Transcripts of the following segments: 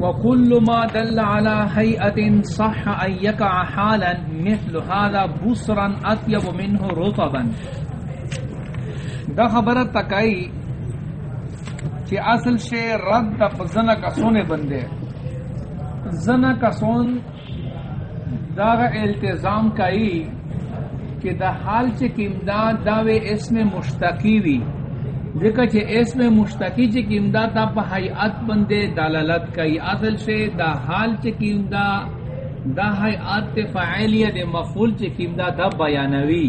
وكل ما دل على هيئة صح أن يقع حالا مثل هذا بصرا أطيب منه رطبا. دا خبرت تکائی چی اصل شے رد دا زنا کسونے بندے زنا کسون دا التزام کئی کہ دا حال چی کمداد داوے اسم مشتقی وی ذکر چھے اس میں مشتقی چھے کیمدہ تا پا حیعت بندے دلالت کئی اصل سے دا حال چھے کیمدہ دا حیعت فعیلیہ دے مفول چھے کیمدہ دا بیانوی۔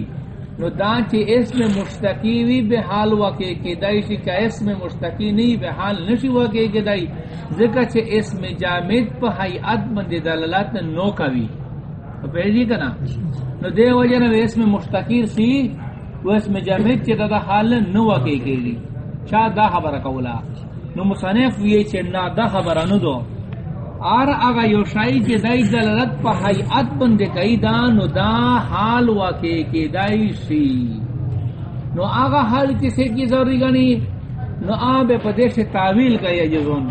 نو دا چھے اس میں مشتقی وی بے حال وکے کے دائی چھے کہ اس میں مشتقی نہیں، بے حال نشی وکے کے دائی۔ ذکر چھے اس میں جامد پا حیعت بندے دلالت نو کوی۔ پہلی جی کنا؟ نو دے وجہ نو اس میں مشتقیر سی وہ اس میں جامد دا, حال نو وکی کیلی چا دا خبر کولا. نو مصنف وی چی نا دا خبر نو دو. آر اگا یو شای چی دای دلالت پا حیعت بند کئی دا نو دا حال وکی کی دای سی. نو آگا حال چی سے کی ضروری گنی؟ نو آب پدیش تاویل کئی جزون.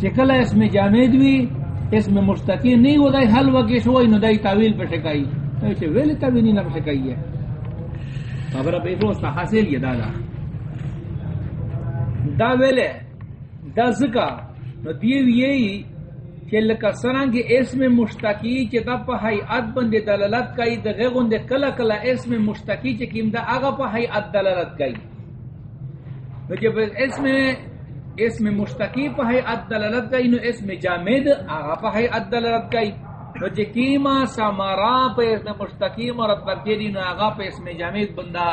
چی کلا اس میں جامد وی اس میں مستقی نہیں ہو دای حل وکی شوئی نو دای تاویل پشکائی نو چی ویلی تاویلی نا پشکائی ہے. خبر پیسو اس حاصل یہ دادا، دا ویلے، دا زکا، نو دیو یہی کہ لکا سران کی اس میں مشتقی چی دا پا حیعت بندی دلالت کئی، دا غیغن دے کلا کلا اس میں مشتقی چی کم دا آگا پا حیعت دلالت کئی۔ نو جب اس میں اس میں مشتقی پا حیعت دلالت کئی، نو اس میں جامد آگا پا حیعت دلالت کئی۔ نو جے کیما سامارا پہ اس میں مشتقیم اور اتبکیری نو آغا پہ اس میں جامد بندہ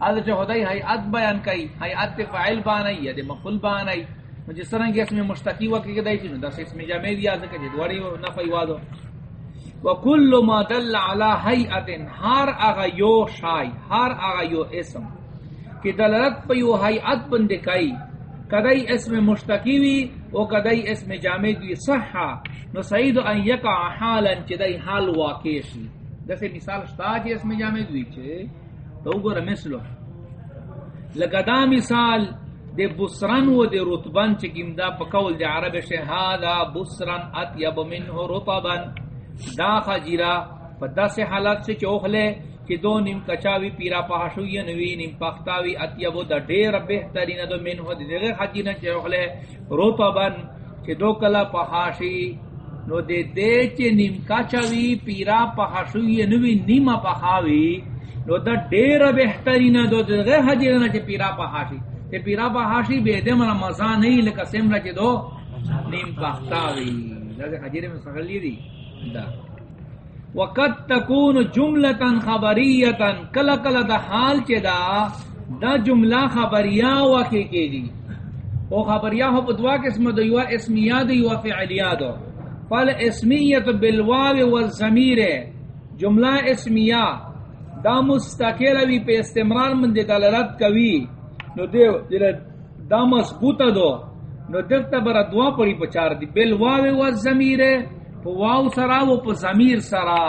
آدھ جو خدای حیعت بیان کئی حیعت فعل بانائی یا دے مفل بانائی جس طرح کہ اس میں مشتقی وقت کے دائی چی دس اس میں جامد یاد کر جے دواری نفعی وادو وکل ما دل علا حیعت ہر آغا یو شای، ہر آغا یو اسم. کہ دلالت پہ یو حیعت بند کئی کدی اسم مشتقی وی او کدی اسم جامد وی صحا. نو سعید ان یقع حالا چدی حال واقع شی جیسے مثال شتا جی اسم جامد وی چھے تو گورا مثلو. لگدا مثال دے بسرن و دے رتبن چکیم دا پکول دے عرب شہادا بسرن اتیب منہ رتبن. دا خجیرا پدا سے حالات سے چوخ لے کہ دو نیم کچاوی پیرا پہاشوی نوی نیم پختاوی اتیبو دا دیر بہترین دو منہ دے دیگر خجینا چوخ لے رتبن کہ دو کلا پہاشی نو دے دے چے نیم کچاوی پیرا پہاشوی نوی نیم پہاوی نو دا دیر بہترین دو. دیگر خجینا چے پیرا پہاشی تے پیرا پہاشی بے دے منا مزا نہیں لکا سمرا چے دو نیم پختاوی. دا خجیرے میں سخلی دی دا. وقت تکون جملتا خبریتا، کلا کلا دا حال چے دا؟ دا جملہ خبریا واقع کے دی. او خبریا ہو پدوا قسم دو یوا اسمیہ دو یوا فعلیہ دو. فال اسمیت بالواو والزمیر جملہ اسمیہ دا مستقل وی پہ استمرار من دے دلالت کوي نو دیو دا مضبوط دو. نو دلتا برا دعا پڑی پچار دی. بالواو والزمیر پو واو سرا و پو زمیر سرا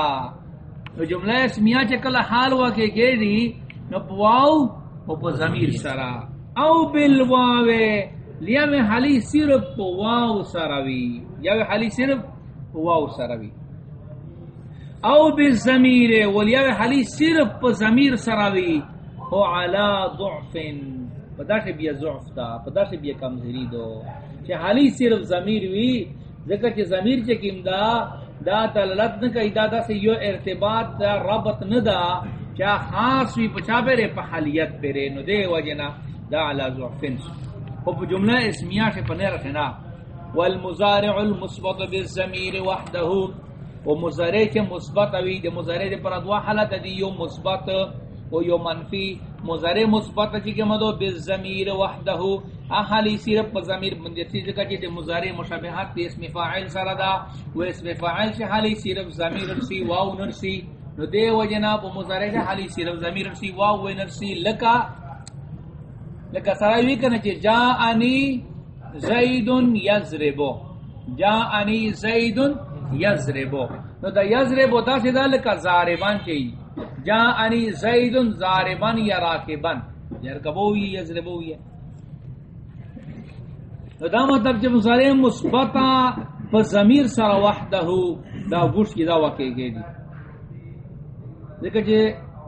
نو جملہ اسمیہ چے کلا حال واقع گئے دی نو پو واو و پو زمیر سرا او بالواو، لیا میں حالی صرف پو واو سراوی یا میں حالی صرف پو واو سراوی او بالزمیر ولیا میں حالی صرف پو زمیر سراوی او علا ضعفن. پدا سے بیا ضعف تا پدا سے بیا کمزری دو چے حالی صرف زمیر وی ذکر کہ ضمیر چ کیم دا دا دلالت نہ کہ دا سے یو ارتباط دا ربط نہ دا کیا خاص وی پچا پرے پحالیت پرے نو دے وجنا دا علی ضعفن. او جملہ اسمیہ سے پنے رکھنا والمضارع المثبت بالضمیر وحده. و مضارع کے مثبت وی دے مضارع دے پر دوا حالت دی، یو مثبت و یو منفی. مضارع مثبت چی کے مدو بالضمیر وحده. احالی صرف بضمیر بندیتی ذکر چی دے مضارع مشابہات تے اسم فاعل سردا و اسم فاعل سے حالی صرف ضمیر رسی واو نرسی نو دے و جناب مضارع سے حالی صرف ضمیر رسی واو نرسی لکا لکا سرائی کنا چی جاءنی زیدن یزربو۔ جاءنی زیدن یزربو۔ نو دا یزربو دا سی دا لکا زاربان چی جاءنی زیدن زاربان یا راکبان۔ یرکبوی یزربوی دا مطلب چې مضارع مثبتا په ضمیر سره وحده، دا ګوش کی دا واقع کېږي ځکه چې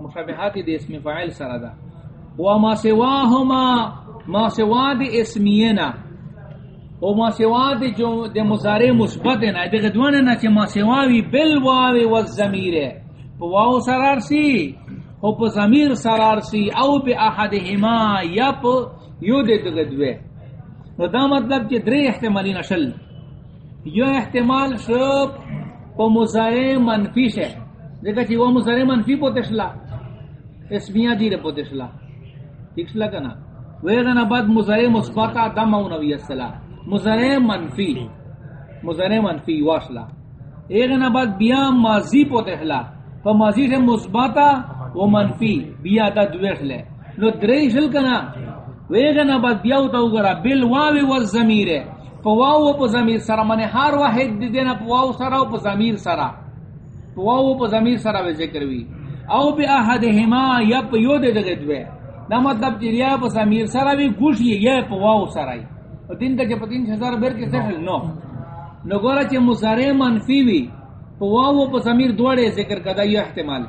مشابهات د اسم فاعل سره ده. و ما سواهما، ما سوا د اسمینا. او ما سوا د جو د مضارع مثبت نه د غدوانه نه چې ما سوا وی بل واو و الضمیر. په واو سره سی او په ضمیر سره سی او په احدهما یا په یو د غدوه نو دا مطلب چې درې احتمالي نشل یو احتمال شو په مضارع منفی شه. ځکه چې و مضارع منفی پوتې شلا اسمیه دی پوتې شلا ٹھیک شلا کنه ویغنا بعد مضارع مثبت دم او نبی السلام. مضارع منفی مضارع منفی واشلا ایغنا بعد بیا ماضی پوتې شلا په ماضی سے مثبت و منفی بیا دا دوخله نو درې شل کنه ویغنا بعد بیا او تو غرا بل واو و الضمیر فواو په ضمیر سره منه هر واحد دی نه فواو سره او په ضمیر سره فواو په ضمیر سره به ذکر وی. او به احدهما یا په یو د دغه دوه دا مطلب چې یا په ضمیر سره وی ګوشي یا په واو سره او دین ته په 3000 بیر کې څه نو. نو ګوره چې مضارع منفی وی. فواو په ضمیر دوړې ذکر کدا یو احتمال.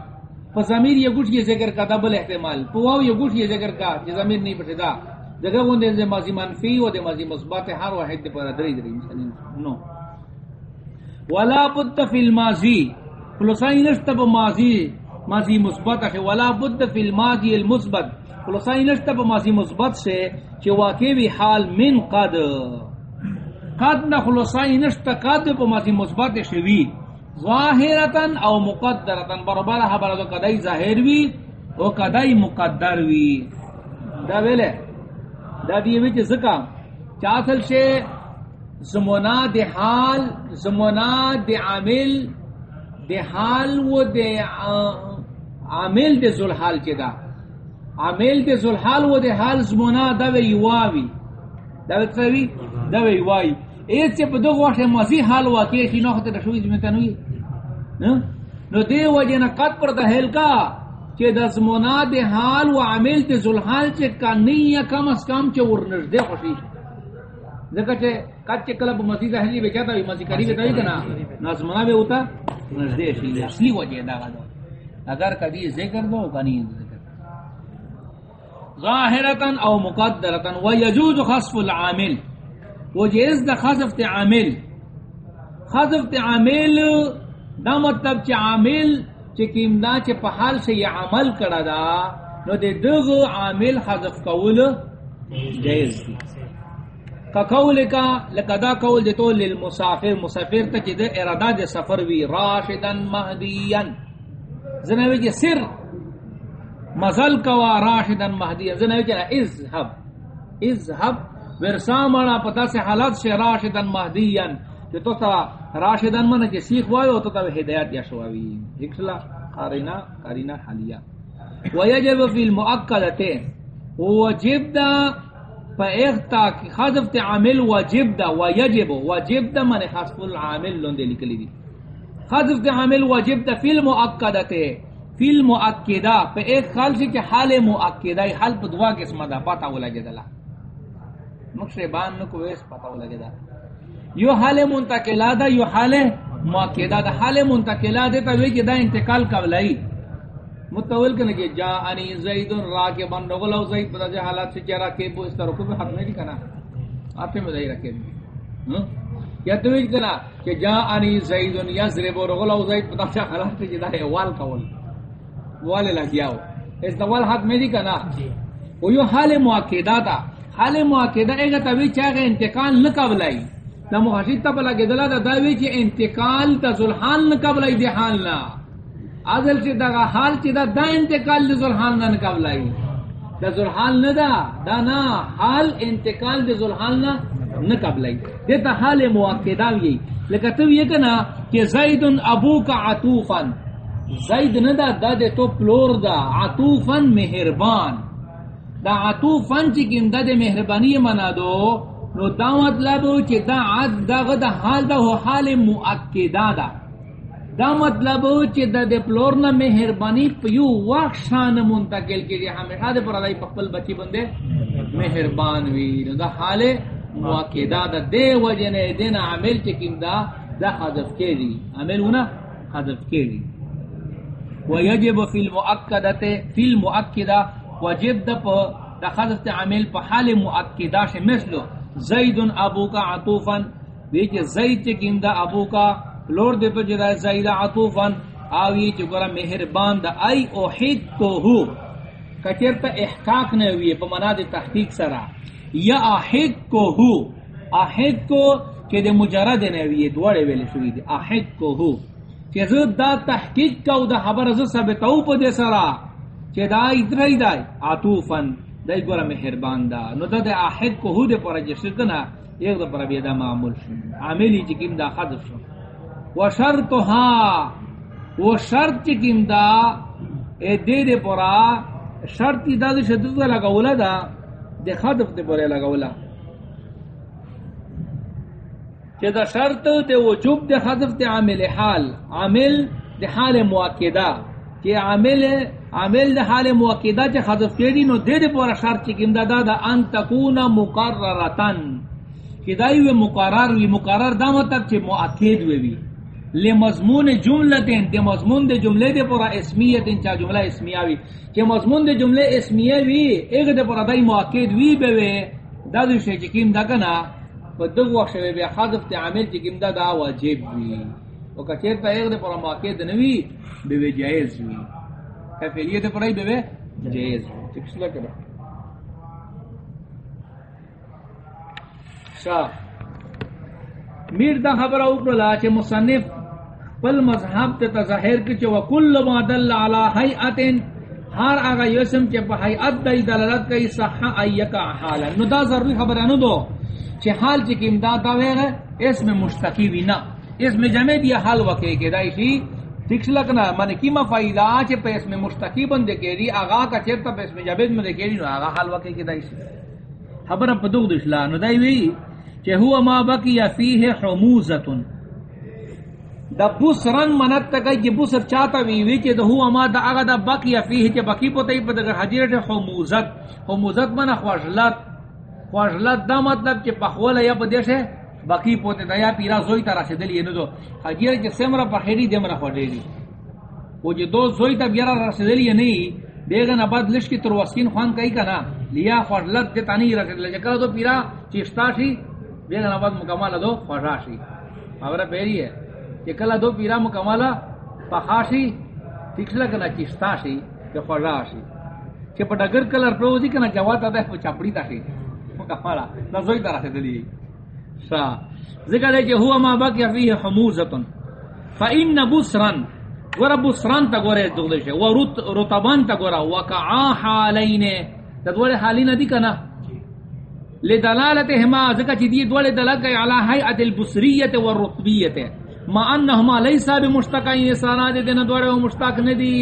په ضمیر یو ګوشي ذکر کدا، بل احتمال. پواو فواو یو ګوشي ذکر کا چې ضمیر نه پټدا جگہ وندے دے ماضی منفی و دے ماضی مثبت ہر واحد پر دری دری مثلا نو ولا بد فی الماضی خلاصائی نشتب ماضی ماضی مثبت ہے ولا بد فی الماضی المثبت خلاصائی نشتب ماضی مثبت سے کہ واقع بھی حال من قد قد نہ خلاصائی نشت قد پا ماضی مثبت شوی ظاہرتن او مقدرتن برابر ہے برادو قدائی ظاہر وی او قدائی مقدر وی دا ویلے دا دی وچ زکا چاثل شے زمونا دے حال، زمونا دے عامل، دے حال و دے عامل دے ذل حال چے دا۔ عامل دے ذل حال و دے حال زمونا دا وی یواوی۔ دا وی تسوی دا وی یواوی۔ ایت چے پدو غوش مزی حال واقعی شی نوخت رشوی زمتنوی نو دے وجہ نا قد پر دا حل کا۔ کہ دزمونا دے حال و عامل تے ذلحال چے کا کم از کم چے ورنش دے خوشی ذکر چے قد کلب مسیح حلی بے چاہتا بھی مسیح قریب تاوی کنا. نازمونا بے ہوتا نش دے شی. اصلی وجہ دا گا اگر کبھی ذکر دو کنی ذکر. ظاہرتن او مقدرتن و یجوز خصف العامل. و جیز دا خصف عامل. خصف عامل دا مطلب چے عامل چکیم دا چے پہال سے یہ عمل کرا دا، نو دے دغو عامل حذف کول جائز دی۔ کا قول کا، لکا دا قول دے تو للمسافر، مسافر تا چے دے ارادہ دے سفر وی راشدن مہدین زنوی جے سر مزل کوا راشدن مہدین زنوی جے ازہب ازہب ورسامنا پتا سے حالت سے راشدن مہدین کہ تو راشدان من کہ سیکھ وایو تو تا ہدایت یا شواوی اکسلا قارینا قارینا حالیہ ویجب فی المؤکدت وجب دا فا اختا خضف تے عامل وجب دا، ویجب، وجب دا من خصف العامل لندے لکلی دی خضف تے عامل وجب دا فی المؤکدت فی المؤکدہ پا ایک خال سے کہ حال مؤکدہ حال پا دعا قسم دا پاتا ہو لگے دلا مقصبان نکو ویس پاتا ہو لگے دلا یو حال منتقلا دا یو حال مؤکدہ دا حال منتقلا دے تا وی دا انتقال قبلائی متول کنے کہ جا انی زید راکبن رغلو زید جے حالات سے چرا کے بو اس طرح کو حق نہیں کنا. آپ میں دائی رکھے یا تو وی کنا کہ جا انی زید یضرب رغلو زید جے حالات سے جدا ہے وال کول. وال لگیاو. اس دوال حق میں دی کنا. او یو حال مؤکدہ دا حال مؤکدہ اگے تا وی چاہے انتقال نہ قبلائی دا محاشید تا پلا گدلا دا داوی چی انتقال تا ذلحال نکبلائی دی حال نا ازل چی دا حال چی دا دا انتقال دی ذلحال نا نکبلائی دا ذلحال نا دا دا نا حال انتقال دی ذلحال نا نکبلائی دیتا حال موقعدہ وی. لکہ تو یہ کنا کہ زید ابو کا عطوفا. زید نا دا دا دے تو پلور دا عطوفا مہربان. دا عطوفا چی کم دا دے مہربانی منا دو نو دا مطلب چی دا عد دا غد حال دا ہو حال مؤکدہ دا دا مطلب چی دا دے پلورنا مہربانی پیو واق شان منتقل کے لیے ہمیشہ دے پر عدائی پقبل بچی بندے مہربان وی نو دا حال مؤکدہ دا دے وجن دین عامل چکم دا دا حذف کے دی عامل ہونا حذف کے دی ویجب فی المؤکدہ فی المؤکدہ وجب دا پا دا حذف عامل پا حال مؤکدہ سے مثلو. زید ابو کا عطوفا. ویچ زید چکم دا ابو کا لور دے پر جدا زید عطوفا. آوی چکورا مہربان دا، ای اوحید کو ہو کچر تا احقاق نے ہوئی پا منا دے تحقیق سرا. یا احد کو ہو احد کو کہ دے مجرد نے ہوئی دوڑے ویلے شوئی دے. احد کو ہو کہ زد دا تحقیق کا دا حبر زد ثابتاو پا دے سرا. کہ دا ادرائی دا عطوفن دا گورا مہربان دا نو دا دے احد کو ہو دے پر جسکنا ایک دا پر بیدا معمول شو. عملی چکم دا خد شو. و شرطها، و شرط چکم دا اے دے دے پرا شرطی دا دے شدد لگا اولا دا، دے خدف دے پرے لگا اولا چہ دا شرط دے وجوب دے خدف دے عامل حال. عامل دے حال مواقعدہ کہ عامل عامل دے حال مواقعدہ چہ خدف کیدی نو دے دے پورا شرط چکم دا دا دا ان تکون مقررتن کہ دائی وی مقرر وی، مقرر دا مطلب چہ مواقعد وی وی. لے مضمون جملتیں دے مضمون دے جملے دے پورا اسمیتیں چا جملہ اسمیہ وی. کہ مضمون دے جملے اسمیہ وی، ایک دے پورا دائی مواقعد وی بے وی دا دو شے چکیم دا کنا پا دو وقت شوی بے خادف تے عامل چکیم دا دا واجب وی. و کچیر تا ایک دے پورا مواقعد نوی بے وی جائز وی کفیلیت پورا بے وی جائز وی چکس لکر شاہ میر دا خبر اوکرلا چے مصنف پل مذہب تے تظاہر کی چے وکل ما دل علی حیعتن ہر آگا یسم چے پا حیعت دا دلالت کئی صحا ایکا حالا. نو دا ضروری خبر انو دو چے حال چے کم دا دا ویغا اس میں مشتقی وی نا اس میں جمع دیا حال وکے کے دائشی ٹھیک لکنا، من کیما فائدہ چے پہ اس میں مشتقی بندے کے دی، آغا کا چیرتا پہ اس میں جبید میں دے کے دی، نو آغا حال وکے کے دائشی خبر پا دو دشلا، نو دائی وی کہ ہوا ما بقی فیہ حموزتن۔ دا بسرن منت تکای جی بسر چاہتا وی وی چی دا ہوا ما دا اگا دا بقی فیہ چی بقی پوتا ہی پا دا حجیرت حموزت۔ حموزت منا خوشلت خوشلت دا مطلب چی پخولا یا پا دیش ہے بقی پوتا دا یا پیرا زوی تا رسی دلی نو یعنی دو حجیرت سمرا پخیری دی منا خوشلی وہ جی دو زوی تا بیارا رسی دلی نہیں یعنی بیگن آباد لشکی تروسکین خوان کئی کنا لیا خوشلت دیتا نہیں رسی دلی جکر دو پیرا چیستا شی، بیگن آباد مکمل دو خوشاشی خبر پیری ہے کہ کلا دو پیرا مکمل پخاشی تکسلا کنا چستاشی کہ خوشاشی کہ پا ڈگر کلر پروزی کنا جواتا دے پا چپڑی تاشی مکمالا نزوی طرح سے دلی شا ذکر ہے کہ ہوا ما باقی فیہ حموزتن. فا ان بسرن گورا بسرن تا گورا دغلش ہے و رتبان تا گورا. وکعا حالین تا دور حالین دی کنا. لدلالتهما ذکر چی دی دول دلالت گئی علا حیعت البصریت والرطبیت ما انہما لیسا بمشتقین سانا دے دینا دوڑے و مشتاق ندی.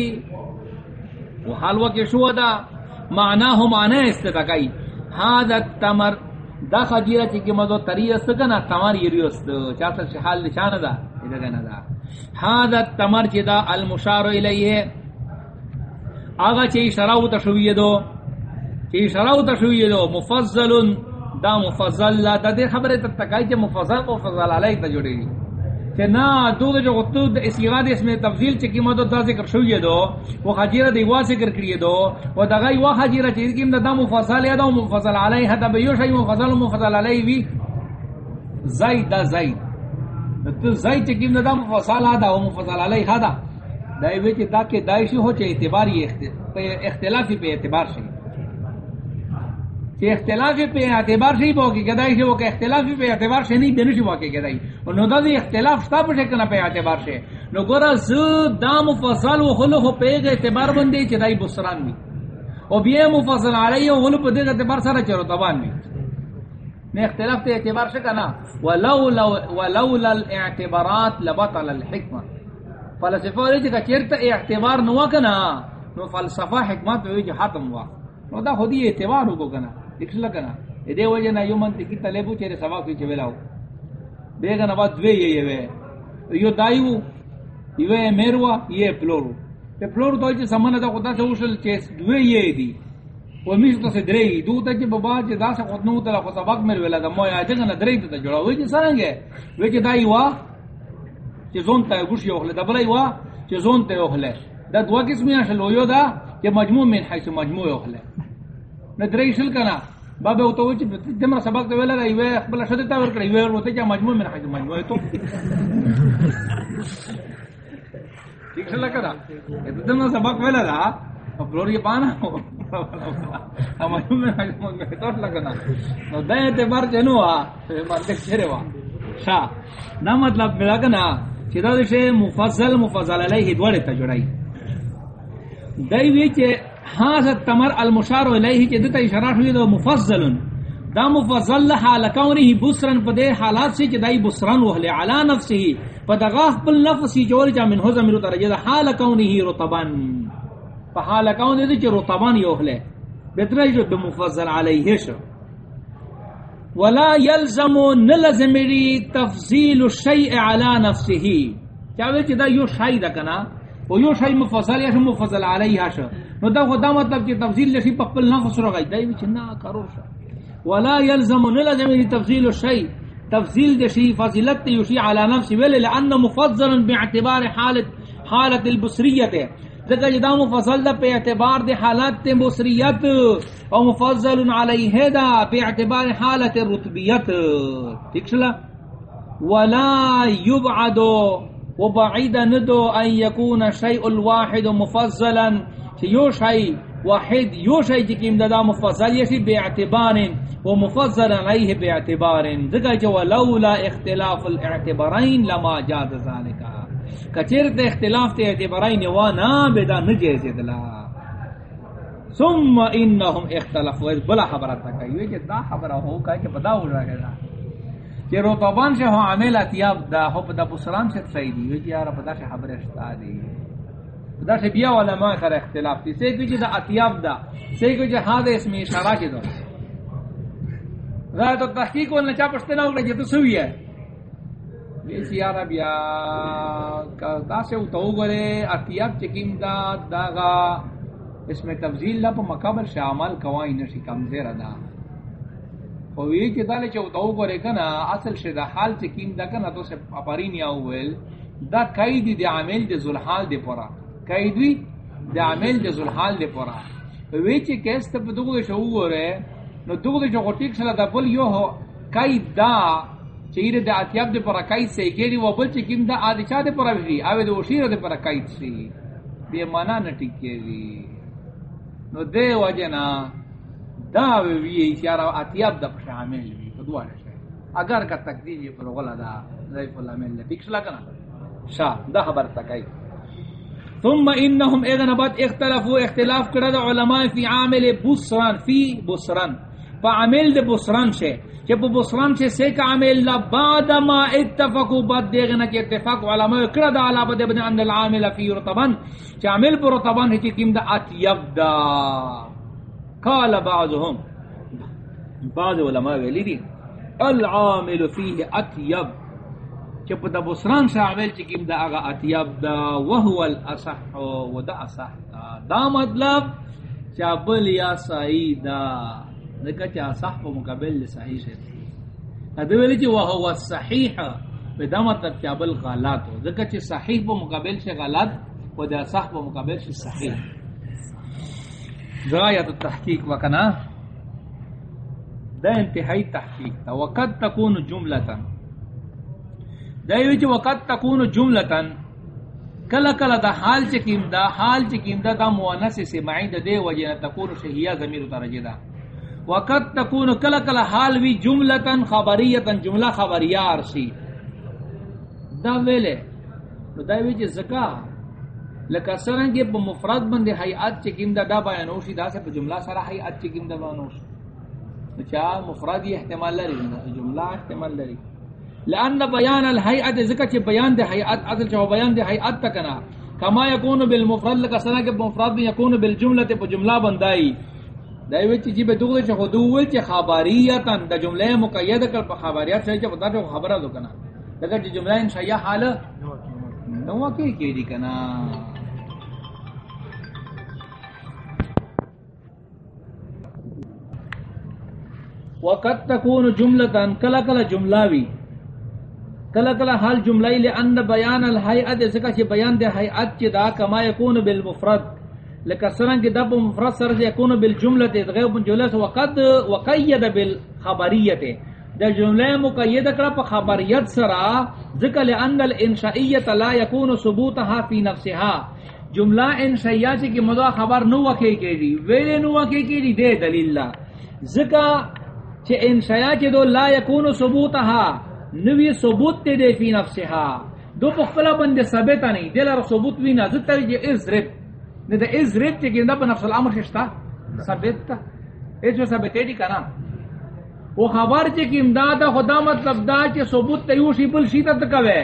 و حالوہ کے شو دا. معنی ہو معنی استتاقائی هذا التمر. دا خجیرہ چی کی مدو تری است کنا تمر یری است چاہتا چی حال نشان دا ادھا گنا دا هذا التمر چی دا المشار الیہ آغا چی شراو تشویہ دو چی شراو تشویہ دو مفضلن دا مفضل لا دا دے خبر تا تکائی چے مفضل کو فضل علیہ تا کہ نا دو دے جو غطو دا اس ایغاد اس میں تفضیل چے کی مدد دا ذکر شوئی دو وہ خجیرہ دی وا ذکر کریے دو، و دا غای وا خجیرہ چیز کی دا مفضل یا دا مفضل علیہ دا بیو شای مفضل مفضل علیہ وی زید دا زید۔ تو زید چے کی دا مفضل دا مفضل علیہ دا دا ایوی چے دا کہ دائشی ہو چے اعتباری اختلافی پہ اعتبار شئی۔ کہ اختلافی پہ اعتبار سے ہی باقی گدائی سے وہ کہ اختلافی پہ اعتبار سے نہیں دینو سے باقی گدائی۔ اور نو دا دی اختلاف ستا پر شکنا پہ اعتبار سے۔ نو گورا زد دا مفصل و خلو خو پہ اعتبار بندے چی دائی بسران بھی۔ اور بیا مفصل علی و خلو پہ دیکھ اعتبار سارا چرو تبان بھی۔ میں اختلاف تے اعتبار شکنا ولولا الاعتبارات لبطل الحکمہ۔ فلسفہ رہی چکا چرتا اعتبار نوا کنا، نو فلسفہ حکمت ہوئی جو حاتم ہوا۔ نو دا خودی اعتبار ہو کنا۔ دکھلا کنا دے وجہ نہ یومن تی کتا لیبو چرے سوا کی چویلاو بیگا نہ بعد دوے یہ وے یو دایو یہ میروا یہ پلورو تے پلورو تو چ سمن دا خدا سے وشل چیس دوے یہ دی و میز تو سے درئی دو تا کہ بابا چ دا سے خود نو تا خو سبق مر ویلا دا مو یا دغه درئی ته جوړا وای چې سرنګ وای چې دای وا چې زون ته ګوش یو خله دا بلای وا چې زون ته یو خله دا دوا قسمه شلو یو دا چې مجموع من حيث مجموع یو خله نه شل کنا۔ بابا او تو چې دمر سبق ته ویلا ای وای خپل شته تا ور کړی وای ورته چې مجموع من حيث مجموع ته ٹھیک سے لگا دمر سبق ویلا دا فلور یہ پانا۔ ہاں، ہم میں تو لگنا نو دے اعتبار چنو ا مار کے چرے وا۔ شا نہ مطلب ملا کنا چدا دے مفضل مفضل علیہ دوڑے تا جڑائی دای وی چ ہاں تمر المشار الیہ چ دتا اشارہ ہوئی دو مفضل. دا مفضل حال کونه بسرن پدے حالات سے چ دای بسرن وہلے علی نفسه. پدغاہ بل نفسی جوڑ جا من ہو زمیر درجہ حال کونه رطبن فحال کون دے چ رطبان یوہلے بترج بمفضل علیہ ش ولا يلزم نلزم ری تفضیل الشیء علی نفسه. چاوے چ جی دا یو شای دا کنا؟ او یو شای مفضل یا مفضل علیہ ش نو دا خدا مطلب کہ تفضیل لسی پپل نفس رغی دای وچ نا کرو ش ولا يلزم نلزم ری تفضیل الشیء تفضیل دے شی فضیلت یوشی علی نفسه ول لان مفضل باعتبار حالت حالت البصریت. ذکر جدا مفضل دا پہ اعتبار دے حالت تے بصریت. او مفضل علیہ دا پہ اعتبار حالت رتبیت. ٹھیک چلا ولا يبعد وبعيد ندو ان يكون شيء الواحد مفضلا. يو شيء واحد، یو يو شيء جكيم دا مفضل يشي باعتبار ومفضل عليه باعتبار ذکر جو لولا اختلاف الاعتبارين لما جاز ذلك کچیر تے اختلاف تے اعتبارائی نوانا بیدا نجیزی دلا ثم انہم اختلافو اس بلا حبرات تکا یہ کہ دا حبرہ ہو کہا کہ بدا ہو رہا گا۔ کہ روطبان سے ہو عمیل اتیاب دا ہو پدا بسران سے صحیح دی یہ کہ یارا بدا سے حبر دی۔ بدا سے بیا علماء سر اختلاف تی سے کچھ دا اتیاب دا، سے کچھ ہاں دے اس میں اشارہ کی دو۔ ذات تحقیق والنا چا پشتے نہ ہوگا تو سوئی ہے۔ ویسی یارا بیا دا سے او گرے، اتیاب چکیم دا داغا اس میں تفضیل لپا مقابل شامل کوائی نشی کم زیر دا خوی چی دالے چی او گرے کنا، اصل شی دا حال چکیم دا کنا، تو سے اپرین یا اویل دا قیدی دی عامل دی زلحال دی پورا۔ قیدی دی عامل دی زلحال دی پورا وی چی کیستا پا دوگو دی شو گرے نو دوگو دی شو غٹیک سلا دا بل یو ہو قید دا چیر د اتیاب د پر کای سے گیری و بل چکیم دا ا ادی چا د پر وی، اوی د وشیر د پر کای سی. بے معنا نہ ٹکیری نو دے وجنا دا وی وی اشارہ اتیاب د شامل وی په دوه شي اگر کا تقدیر پر غلا دا ضعیف العمل دکشلا کنا شا دا خبر تکای ثم انهم اذن بعد اختلافوا اختلاف کړه د علماء فی عامل بصران فی بصران فعمل د بصران شه کہ بو بصران سے سے کا عامل لا بعد ما اتفقوا، بعد دیغنا کہ اتفاق علماء کرا دا علا بد ابن ان العامل فی رطبان. کہ عامل پر رطبان ہے کہ دا اتیب دا قال بعضهم. بعض علماء ویلی دی. العامل فیہ اتیب. کہ دا بصران سے عامل کہ دا اگا اتیب دا وهو الاصح و دا اصح دا, دا مطلب چابل یا سعیدہ ذکر چا صح په مقابل صحیح سے ادو ویل چې وه هو په دا مطلب چې بل غلط ہو ذکر چې صحیح په مقابل سے غلط و دا صح په مقابل سے صحیح غایت التحقیق وکنا؟ دا انتہائی تحقیق تا. وقت تکون جملتا. دا یو چې وقت تکون جملتا، کلا کلا دا حال چکیم دا، حال چکیم دا دا مؤنث سمعی دا دے وجہ تکون شہیہ ضمیر درجہ دا۔ وقت تکون کل کل حال وی جملتن خبریتن جملہ خبریار سی۔ دا ویلے، نو دا وی چی زکا لکا سرنگی پا مفرد بندی حیات چکیم دا دا بیانوشی دا سے پا جملہ سرا حیات چکیم دا بیانوشی چا اچھا، مفرد یہ احتمال لری، جملہ احتمال لری۔ لان بیان الحیات زکا چی بیان دی حیات اصل چاہو بیان دی حیات تکنا کما یکون بالمفرد لکا سرنگی پا مفرد یکون بالجملت پا جملہ بندائی دایو چی جی بدوغ چ خودو ول چ خبریاتن د جمله مقید کر په خبریات چ پتا جو خبره دو کنا دغه چ جمله ان شیا حال نو کی کی دی کنا وقت تكون جملة كلا كلا جملاوي کلا کلا حال جملائی لئن بیان الحیعت ذکا چی بیان دے حیعت چی دا کما یکون بالمفرد. لکا سرنگ دب مفرد سر دے یکون بالجملت غیر جملت وقد وقید بالخبریت. دے جملے مقید کرا پا خبریت سرا ذکا لئن الانشائیت لا یکون ثبوتها فی نفسها جملہ انشائیات کی مدعا خبر نو وکی کے دی، ویلے نو وکی کے دی دے دلیل ذکا چی انشائیات دو لا یکون ثبوتها نوی ثبوت تے دے فی نفسها دو پخفلا بند ثابتا نہیں دل را ثبوت وینا زتر جی از رب نے دا از رب تے گندا پا نفس الامر ششتا. ثابت تا ایچ و ثابتے دی کنا وہ خبر چی کہ امدادا خدا مطلب دا چی ثبوت تے یوشی بل شیطا تکوے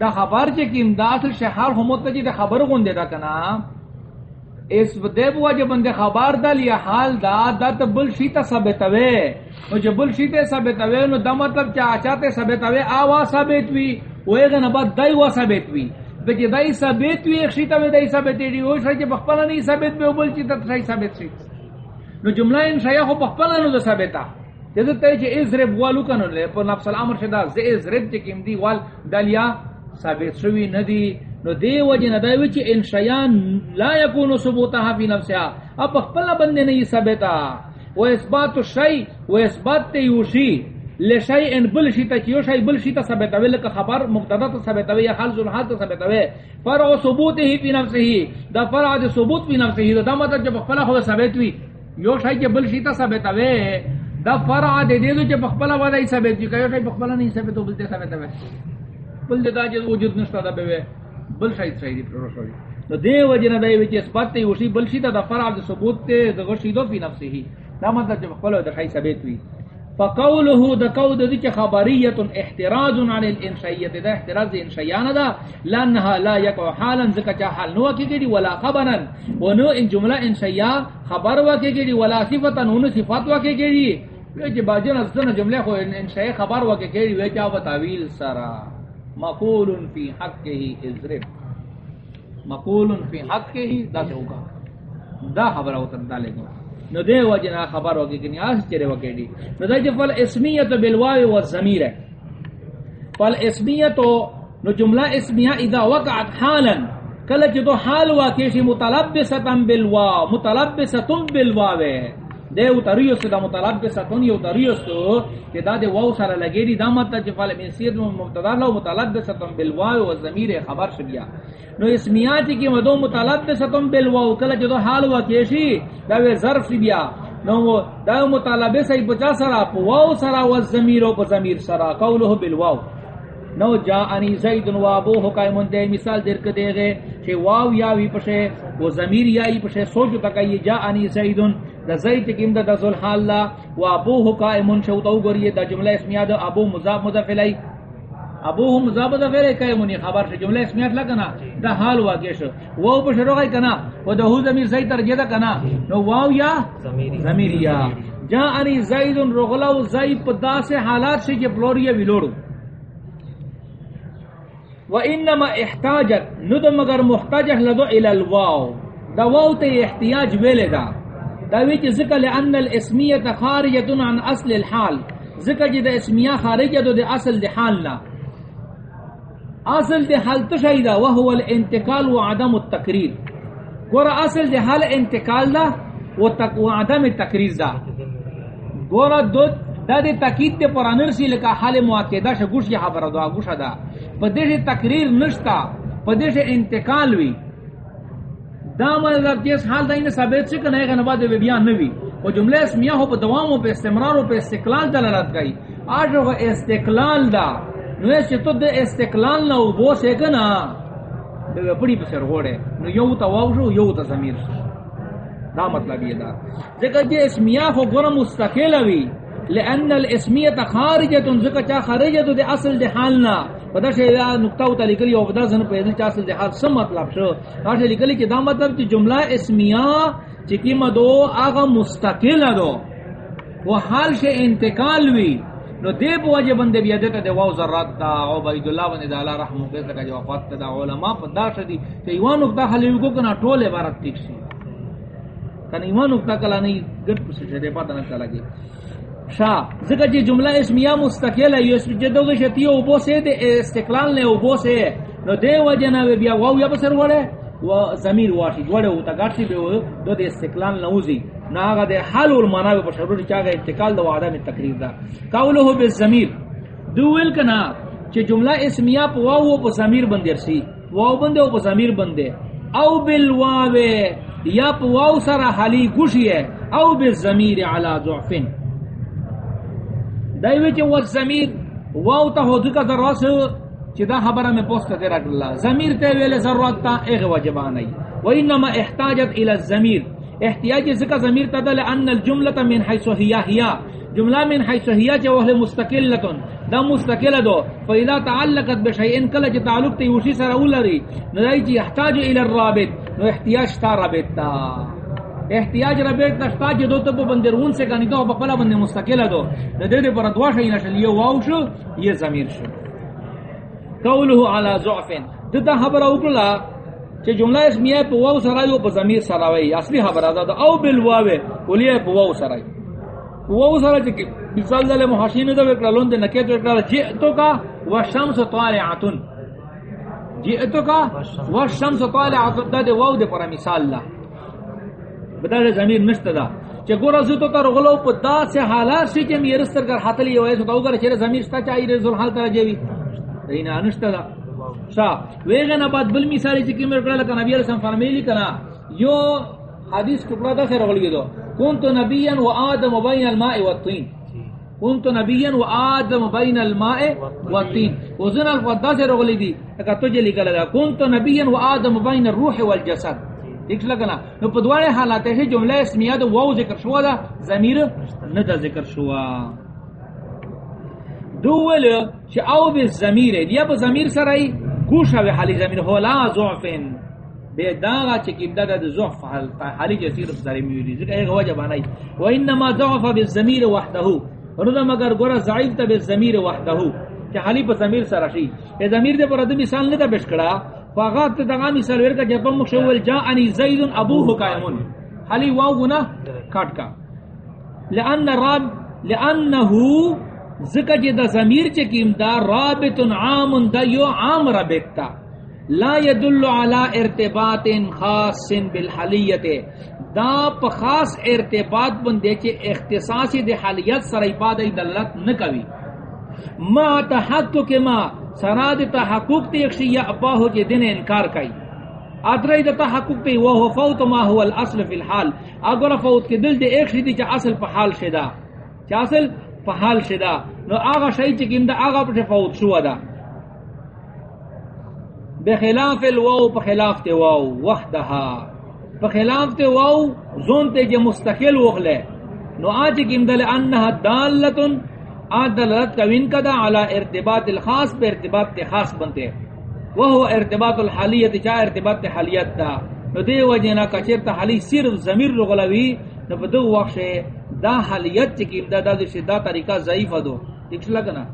دا خبر چی کہ امداد شہر ہموت جی دا خبر گوندے دا کنا؟ اس دے بوا جو بندے خبر دا لیا حال دا دا تا بل شیطا ثابتوے او جو بل شیطے ثابتوے نو دا مطلب چا چاہتے ثابتوے آوا ثابت وی، او ایغا نبا دائی وا ثابت وی۔ بچے دائی ثابت وی، ایک شیطا وی دائی ثابت وی او شای چا بخپلا نہیں ثابت وی، او بل شیطا تشای ثابت شیط نو جملہ ان شایع خو بخپلا نو دا ثابتا۔ جدو تے چے از رب والو کنو لے پر نفس الامر شدا زی از رب چے کم دی، وال دالیا ثابت شوی ندی۔ نو دی وجه نه دی چې ان شیان لا یکون ثبوتها فی نفسها اب خپل بندے نہیں ثابتا۔ و اثبات شی و اثبات تی یوشی لشی ان بل شی ته یو شی بل شی ته ثابت وی لک خبر مبتدا ته ثابت وی حال ذل حال ته ثابت وی۔ فرع ثبوته فی نفسه دا فرع د ثبوت فی نفسه دا مطلب جب خپل خو ثابت وی، یو شی چې بل شی ته ثابت وی، دا فرع د دې چې خپل وای ثابت وی کایو شی خپل نه ثابت بل ته ثابت وی۔ بل دا چې وجود نشته دا به بل شاید شاید پر رسول نو دی وجنه جی دای وچ اسپات ته وشي بل شي دا فرع د ثبوت ته د غشي دو په نفسه دا مطلب چې خپل د خی ثابت وي فقوله د قول د چې خبریه احتراز عن الانشائیه دا احتراز انشائیانه دا لانها لا يقع حالا ذکا چا حال نو کیږي ولا خبرا و نو ان جمله انشائیه خبر وا ولا صفتا نو صفات وا چې باجن ازنه جمله خو انشائیه خبر وا کیږي وتاویل سرا. مقول فی حق کے ہی ازرب مقول فی حق کے ہی دا سے ہوگا۔ دا خبر او ہوتا ڈالے گا نو دے وجنا خبر ہوگی کہ نیاز چرے وکے دی نو دے فل اسمیت بالواو والضمیر ہے۔ فل اسمیت نو جملہ اسمیہ اذا وقعت حالا۔ کل جو حال واقع شی متلبستا بالواو متلبستا بالواو ہے۔ دے اتریو سے دا مطالب کے ساتھونی اتریو سو کہ دا دے واو سارا لگے دی دا مطلب جفال منسید مبتدا لو مطالب دے ستم بالواو و زمیر خبر شبیا نو اسمیاتی کی مدو مطالب دے ستم بالواو کلا جو حال ہوا کیشی دا وے ظرف بیا نو دا مطالب سے بچا سرا واو سرا و زمیر و زمیر سرا قوله بالواو نو جا انی زید و ابو حکیم دے مثال در کے دے گئے کہ واو یا وی پشے و ضمیر یا ای پشے سوچ تک یہ جا انی زید دا زید کیم دا ذل حال لا و ابو حکیم شو تو گری دا جملہ اسمیہ دا ابو مضاف مضاف الی. ابو ہم مضاف مضاف الی کہ منی خبر سے جملہ اسمیہ لگنا دا حال واقع شو. واو پشے رو گئی کنا؟ و دا ہو ضمیر زید ترجمہ دا کنا؟ نو واو یا ضمیر یا. جا انی زید رغلا و زید پدا سے حالات سے کہ پلوریا ویلوڑو وانما احتاجت ند مگر محتاج لدو الى الواو. دا واو تے احتیاج ویلے دا. دا وچ ذکر لان الاسمیہ خارجۃ عن اصل الحال. ذکر جے دا اسمیہ خارجہ دو دے اصل دے حال لا اصل دے حال تو شیدا وهو الانتقال وعدم التقریر. گور اصل دے حال انتقال دا و تک وعدم التقریر دا. گور دو دا دے تاکید تے پر انرسی لکا حال مؤکدہ ش گوش یہ خبر دا گوش دا. پدیش تقریر نشتا پدیش انتقال وی. دا مطلب جس حال دا ثابت سے کہ نئے غنبا دے بیان نوی. وہ جملے اسمیہ ہو دوام ہو پا استمرار ہو پا استقلال دلالت گئی. آج وہ استقلال دا. نو اس چی تو دے استقلال نو بو سے گنا دے پڑی پسر گوڑے نو یو تا واو شو، یو تا زمیر دا مطلب یہ دا. ذکر جی اسمیہ ہو گنا مستقل ہوئی لأن الاسمیت خارجت ذکر چا خارجت دے اصل دے حالنا پدا شے یا نقطہ او تلکلی او پدا زن پیدا چا اصل دے سم مطلب شو. راش لکلی کہ دا مطلب کہ جملہ اسمیہ چکی مدو آغا مستقل دو. وہ حال شے انتقال وی نو دے بو وجہ بندے بیا دیتا دے واو ذرات دا او بید اللہ بندے دا اللہ رحمو کیسا کا جو وفات دا علماء پدا شدی کہ ایوان نقطہ خلیوی کو کنا ٹول عبارت تک سی کنا ایوان نقطہ کلا نہیں گرد پسی شدے پاتا نہ چلا گئی شا. ذکر جی جملہ اسمیہ مستقل ہے یہ اس جدو کے شتی او بو سے دے استقلال نے او بو سے نو دے وجہ نہ بیا واو یا بسر وڑے و ضمیر واشی وڑے او تا گاٹی بے دو دے استقلال نوزی نا گا دے حال اور معنی پر شروع چاگا انتقال دو عدم تقریر دا قوله بالضمیر دوول کنا چ جملہ اسمیہ پو واو پو ضمیر بندر سی واو بندے او پو ضمیر بندے او بالواو، یا پو واو سرا حالی گوشی ہے او بالضمیر علی ضعفن. دایوی چې و زمیر واو ته هو دغه دراس چې دا خبره مې پوسټ ته راکړه زمیر ته ویل ضرورت ته هغه واجبانه ای۔ و انما احتاجت الى الزمیر۔ احتیاج ذکر زمیر ته دل ان الجمله من حيث هي هي جمله من حيث هي جو هو مستقله دا مستقله دو۔ فاذا تعلقت بشيء کله چې تعلق ته وشي سره ولري نو دای احتاج الى الرابط۔ نو احتیاج تا رابط تا احتیاج ربیٹ نشتا جی دو تبو بندرون سے کانی تو بقلا بندر مستقل دو. ندر دے پر دوا شئی نشل یہ واو شو یہ زمیر شو. قولو علا زعفن دتا حبر اوکلا چھ جملہ اسمیہ پو واو سرائی و پا زمیر سرائی اصلی حبر آزاد او بالواو ولی پو واو سرائی پو واو سرائی چھ مثال دل محاشین دو اکرالون دے نکیت و اکرال جئتو کا و شمس طالعاتن جئتو کا و شمس دا دے واو دے پر مثال لا بدل زمیر نشتا دا. چه گورا زیتو تا رغلو پا دا سے حالات سی چه میرستر کر حتلی یو ایسو تا اوگر چه زمیر شتا چاہی رزول حال تر جوی دینا نشتا دا. شا ویغن بعد بل مثالی چه کمر کرا لکا نبی علیہ السلام فرمیلی کنا یو حدیث کپڑا دا سے رغلی دو. کنتو نبیا و آدم بین الماء و الطین. کنتو نبیا و آدم بین الماء و وزن الفضا سے رغلی دی اکا تجھے لکا لگا کنتو نبیا و آدم بین الروح والجسد دیکھ لگنا نو پدوارے حالات ہے جملہ اسمیہ دو واو ذکر شوا دا، ضمیر ندا ذکر شوا. دول چ او بی ضمیر یا با ضمیر سرائی گوشا وی حالی ضمیر ہو، لا ضعفن. بے داغا چ کی دادا د ضعف حال حالی کے صرف ساری میوری ذکر ایک وجہ بنائی و انما ضعف بالضمیر وحده رضا مگر گورا ضعیف تے بالضمیر وحده کہ حالی پر ضمیر سراشی. اے ضمیر دے پر ادم مثال نہ پیش کرا. فغات دغانی سرور کا جب مشول جا انی زید ابوه قائمون حلی واو گنا کاٹ کا. لان راب لانه ذکر جد جی ضمیر چ کیم دا رابط عام دا یو عام رابط لا يدل على ارتباط خاص بالحلیت. دا پ خاص ارتباط بندے چ اختصاصی دے حالیت سر عبادت دلت نہ کوي ما تحقق ما سراد تحقق تے ایک شیعہ اپا ہو جے دن انکار کئی۔ ادرائی دا تحقق تے وہ فوت ما ہوا الاصل فی الحال۔ اگر فوت کے دل دے ایک شیدی چا اصل پا حال شدا چا اصل پا حال شدا نو آغا شای چکیم دا آغا پر فوت شوا دا۔ بخلاف الواو، پا خلاف تے واو، وحدہا۔ پا خلاف تے واو، زون تے جے مستقل وغلے۔ نو آج چکیم دا لأنہا دالتن دلالت کوین کدا علی ارتباط الخاص پہ ارتباط خاص بنتے وہ ارتباط الحالیت چا ارتباط حالیت تا نو دے وجنا کچر تا حالی صرف ضمیر رغلوی نو بدو وقت دا حالیت چکیم دا دا دے دا طریقہ ضعیف دو۔ ٹھیک لگنا۔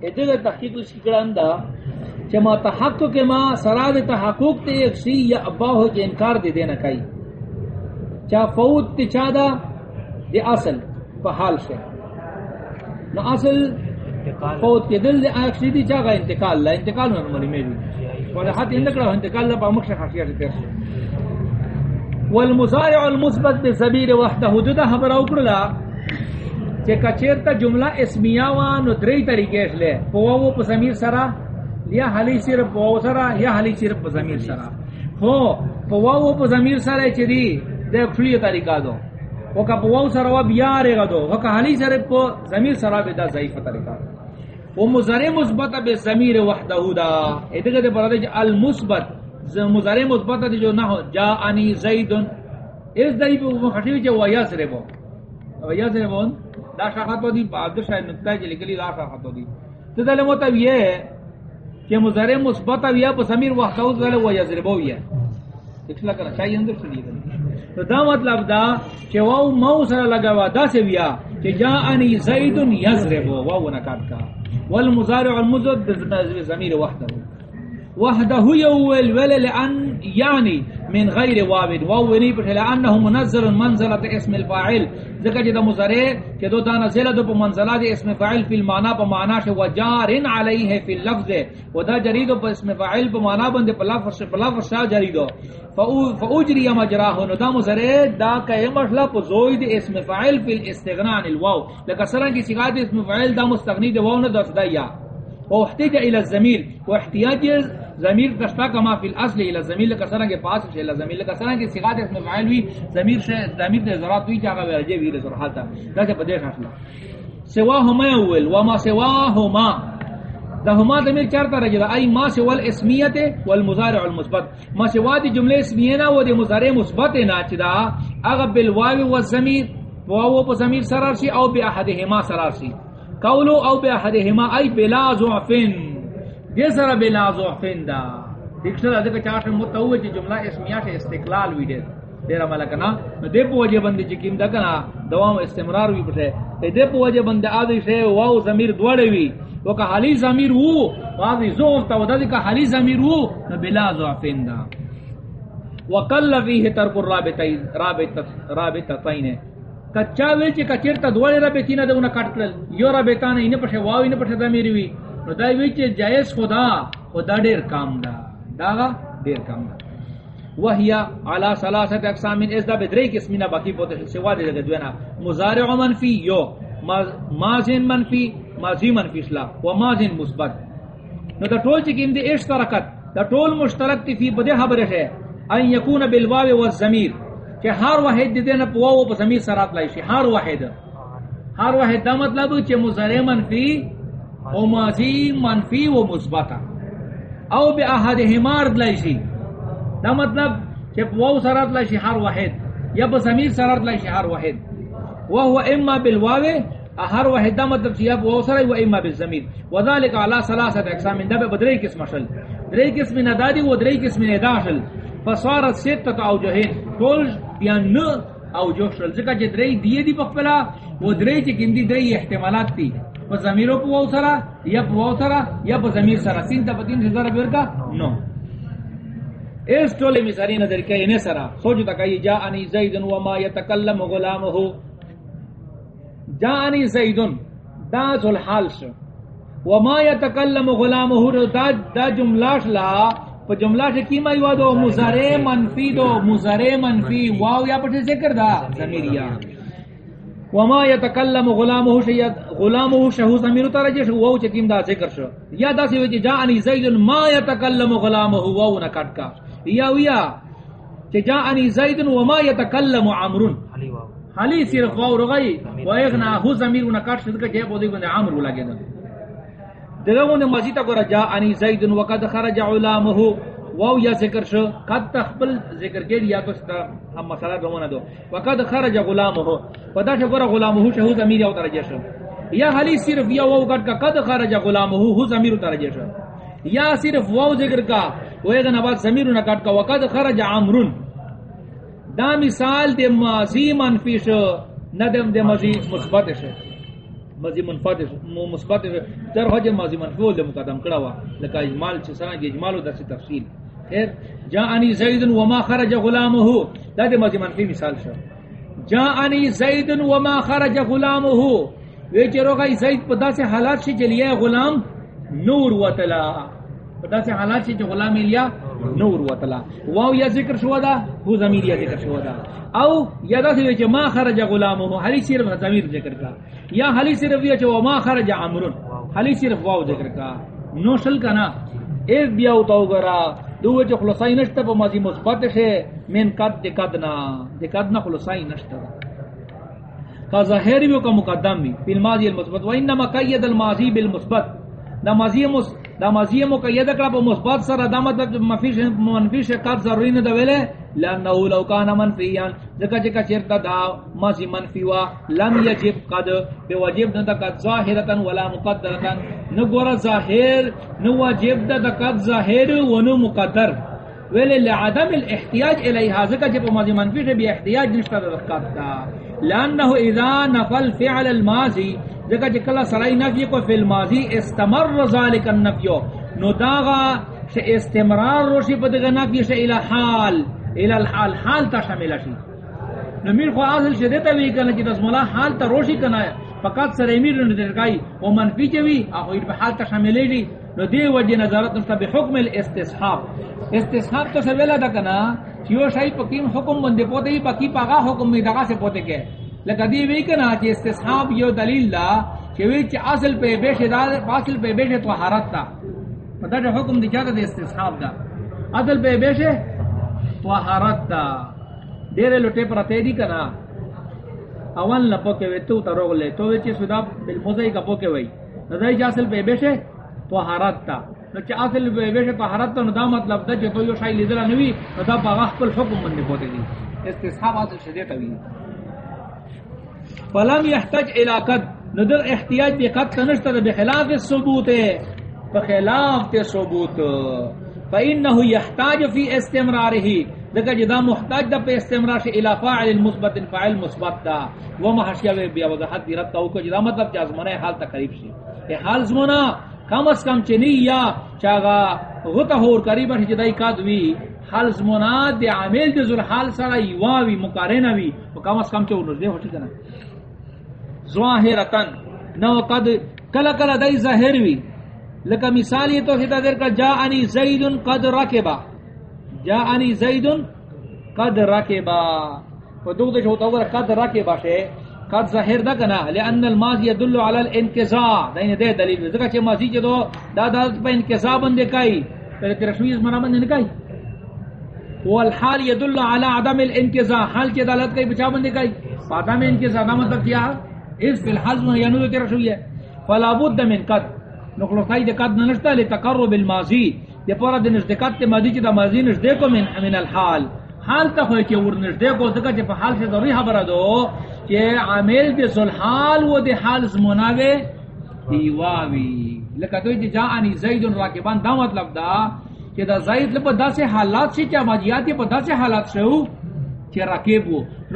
ایدے دا تحقیق اس کی کران دا، چما تحقق ما سراد تحقق تے ایک سی یا ابا ہو کے انکار دے دینا کئی چا فوت تی چا دا؟ دی اصل پا حال سے نو اصل فوت کی دل دی آیک دی چا گا انتقال؟ لا انتقال میں نمانی میری ولی حتی اندکڑا انتقال لا پا مکش خاشیہ سے پیش والمزارع المثبت بزبیر وحدہ حدودہ حبر اوکرلا چے کچیرتا جملہ اسمیہ وانو دری طریقے اس لے۔ پواو پا زمیر سرا یا حلی صرف پواو سرا یا حلی صرف پا زمیر سرا۔ ہو پواو پا زمیر سرا چی دی؟ دے کھلی طریقہ دو۔ وہ کا پواو سر و بیارے گا دو وہ کا حلی سر پو زمیر سر دا ضعیف طریقہ۔ وہ مزارے مثبت بے ضمیر وحدہ دا۔ ادھر دے پر دے المثبت۔ مزارے مثبت دے جو نہ ہو جا انی زیدن اس دای په خټی چې ویا سره وو ویا سره وو دا شاخات دی بعد شای نقطه چې جی لیکلی دا شاخات دی۔ ته دله مو ته ویه چې مزارے مثبت ویا په سمیر وحدہ دله ویا سره وو ویا۔ دښلا کرا چای اندر شلی تو دا مطلب دا کہ واو مو سر لگا دا سے ویا کہ جا انی زید یضرب واو نکات کا. والمضارع المزد ضمیر وحده. وحده یول ول لان یعنی من غیر واو واو ونی پر لانه منزل منزله اسم الفاعل. ذکر جدا مضارع کہ دو دانا نازل دو منزلہ دے اسم فاعل فی المعنی په معنا ش وجار علیہ فی اللفظ. ودا جرید په اسم فاعل په معنا بندے په لفظ په لفظ شا جرید فاجری مجراه نو دا مضارع دا کہ مطلب په زوید اسم فاعل فی الاستغناء عن الواو. لکہ سرن کی صیغہ اسم فاعل دا مستغنی دے واو نہ دس یا. واحتاج الى الزميل واحتياج ضمیر دشتا کما فی الاصل الى ضمیر کا سرنگ پاس ہے الى ضمیر کا سرنگ صیغات اس میں فاعل ہوئی ضمیر سے ضمیر دے ذرات ہوئی چاہا ورجے وی رسول حال تھا کہ بدے حاصل سوا ہما اول و ما سوا ہما دا ہما ضمیر چار طرح جدا ای ما سوا الاسمیت والمضارع المثبت. ما سوا دی جملے اسمیہ نہ و دی مضارع مثبت نہ چدا اغ بالواو والضمیر واو و ضمیر سرار سرارسی او باحدهما سرارسی قولو او باحدهما ای بلا ضعفن. دے سرا بلا ضعفین دا دکشتر ازے کہ چاہتے متوجہ چی جملہ اسمیہ سے استقلال ہوئی دے۔ دیرا ملکنا دے پو وجہ بندی چی کم دکنا دوام استمرار ہوئی پٹھے دے پو وجہ بندی آدھی سے واو زمیر دوڑے ہوئی وکا حالی زمیر ہو واضی زوف تا ودا دکا حالی زمیر ہو بلا ضعفین دا وقل فیہ ترک الرابطین رابطتین۔ کچا ویچی کچیر تا دوڑے رابطین دا انہا کٹ کرل۔ یو رابطان انہیں پٹھے واو انہیں پٹھے زمیر ہوئی نو دای وی چې جائز خدا خدا ډیر کام دا دا ډیر کام دا وهیا علی ثلاثه اقسام از دا بدری قسمنا باقی بوته سوا دې دغه دوینا مضارع منفی یو. ماضی منفی ماضی منفی اسلا و ماضی مثبت. نو دا ټول چې کیند اشتراکت دا ټول مشترک تی فی بده خبره ہے ان یکون بالواو والضمیر کہ ہر واحد دې نه په واو په ضمیر سره رات شي. ہر واحد. ہر واحد دا مطلب چې مضارع منفی او ماضی منفی و مثبت او بی احد حمار دلائشی دا مطلب کہ واو سرات لائشی ہر واحد، یا با سرات لائشی ہر واحد. وهو اما بالواو ہر واحد، دا مطلب چیا واو سرای و اما بالضمیر. وذالک علی ثلاثه اقسام، دا بدری قسم شل. دری قسم ندادی و دری قسم نداشل فصارت سته اوجهین کل بیان او جو شل. ذکر جدری دی دی پخپلا و دری چ کیندی دری احتمالات تی. پا زمیرو پا واو سرا یا پا واو سرا یا پا زمیر سرا سین تا پتین سے ذرا بیرکا نو. اس ٹولے مثالی نظر کئی انہیں سرا یعنی سوچو تا کئی جا انی زیدن وما یتکلم غلامہو جا انی زیدن دا ذو الحال شو. وما یتکلم غلامہو دا, دا جملاش لا پا جملہ سے کی مائی وادو مزارے منفی دو. مزارے منفی واو یا پٹھے ذکر دا. زمیریہ وما يتكلم غلامه شيء غلامه شهو زمير ترجش وو چکیم دا ذکر شو. یا دا سی وچ جاءني زيد ما يتكلم غلامه وو نہ کٹ کا. یا ویا کہ جاءني زيد وما يتكلم عمرو. حلی صرف واو رغی. و اغنا هو زمیر نہ کٹ شد کہ جے بودی بند عمرو لگے دا دغه نے مزید کو رجا اني زيد وقد خرج علامه. واو یا ذکر شو، قد تخبل ذکر کے یا تو ہم مسئلہ دومنا دو وقد خرج غلامه. پدا شو غرا غلامه شو ضمیر او درجہ شو. یا حلی صرف یا واو قد کا، قد خرج غلامه هو ضمیر درجہ شو. یا صرف واو ذکر کا وہ ایک نواز ضمیر نہ کٹ کا، وقد خرج عمرو دا مثال دے ماضی منفی شو ندم دے ماضی مثبت شو. ماضی منفات مثبت در حج ماضی منفی دے مقدم کڑا وا. لکا اجمال چھ سنا اجمال و درس تفصیل. خیر جاءنی زید وما خرج غلامه. دا دے ماضی منفی مثال شو. جاءنی زید وما خرج غلامه. وی چرو گئی زید پدا سے حالات سے چلیے غلام نور وتلا. پدا سے حالات سے غلام لیا نور وتلا. واو یا ذکر شو دا؟ ہو ضمیر یا ذکر شو دا. او یا دا سے ما خرج غلامه. حلی صرف ضمیر ذکر کا یا حلی صرف یہ جو ما خرج عمرو. حلی صرف واو ذکر کا نو شل کنا. ایک بیا او تو گرا. دو وچ خلاصائی نشتا پا ماضی مثبت شے من قد دی قدنا دی قدنا خلاصائی نشتا کا ظاہر بھی کا مقدم بھی فی الماضی المثبت. و انما قید الماضی بالمثبت. دا ماضی مس دا ماضی مقید کرا پا مثبت سر دا مطلب منفی منفی قد ضروری نہ دویلے لانه لو كان منفيا ذکا چکا چرتا دا ماضی منفی وا لم يجب قد بواجب نہ قد ظاہرتا ولا مقدرتا نہ گورا ظاہر نہ واجب دا قد ظاہر و نہ مقدر. ویلے لعدم الاحتیاج الیہا ذکا چکا ماضی منفی سے بھی احتیاج نشتا رکھتا دا. لانه اذا نفل فعل الماضی، ذکا جی چکا سرائی نفی کو فی الماضی استمر ذالک النفیو نو داغا استمرار روشی پدغنا کی شئ الى حال. الى الحال، حال تا شامل شي. نو میر خو اصل شدت وی کنه چې دس مولا حال تا روشي کنه. فقط سره امیر نه درګای او منفی چوي او په حال تا شاملې دي نو دی وجه نظارت نشته، به حکم الاستصحاب استصحاب تو سویلا دا کنا چې یو شای په کیم حکم باندې پوتې پکی پاغا حکم می دغه سے پوتې کې لکه دی وی کنا چې استصحاب یو دلیل لا چې وی چې اصل په بهشه دا، اصل په بهشه طهارت تا پتہ حکم دی چاته د استصحاب دا اصل په بهشه طهارت تا ډېر لټه پرته دی کنا. اول نه پوکې وې تو تروغلې تو چې سودا بل موزای کا پوکې وې نزای چې اصل په بهشه طهارت تا نو چې اصل په بهشه طهارت ته دا مطلب دا چې تو یو شای لیدل نه وي نو دا په خپل حکم باندې پوتې دي استصحاب اصل شدید وی. فلم يحتاج الى قد ندر احتیاج به قد تنشتر بخلاف الثبوت بخلاف تے ثبوت. فانه يحتاج في استمراره دغه جدا محتاج د په استمرار شي الى فاعل المثبت فاعل مثبت دا۔ و ما بیا وضاحت دی رب تو کو جدا مطلب چې ازمنه حال تقریب شي اے حال زمنا کم از کم چنی یا چاغا غته هور قریب شي جدای کادوی حال زمنا د عامل د ذل حال سره یواوی مقارنه وی او کم از کم چې ورنځ دی هټی کنه نو قد کلا کلا دای ظاهر وی۔ لکه مثال یہ تو سیدھا در کا جا انی زید قد رکبا. جا انی زید قد رکبا. و دو دے ہوتا ہے قد رکبا شے. قد ظاہر دا کنا. لان الماضی يدل على الانقضاء. دین دے دلیل. زکہ چ ماضی جو دا دا پہ انقضاء بندے کائی. پہلے ترشویز منا بندے نکائی. والحال يدل على عدم الانقضاء. حال کی دلالت کئی بچا بندے کائی. عدم انقضاء. دا مطلب کیا؟ اس فی الحال میں ینو ترشوی ہے. فلا بد من قد. نقل خای د قد نشتا ل الماضی د پورا د نزدېکات ته ماضی چې د ماضی نزدې کو من من الحال. حال ته خو چې ور نزدې کو دغه چې په حال سے ضروري خبره دو چې عامل د ذل حال و د حال زموناوي دیواوی لکه دوی چې جاءنی زید راکبان، دا مطلب دا چې دا زید په داسې حالات شي چې ماجیات په داسې حالات شو چې راکب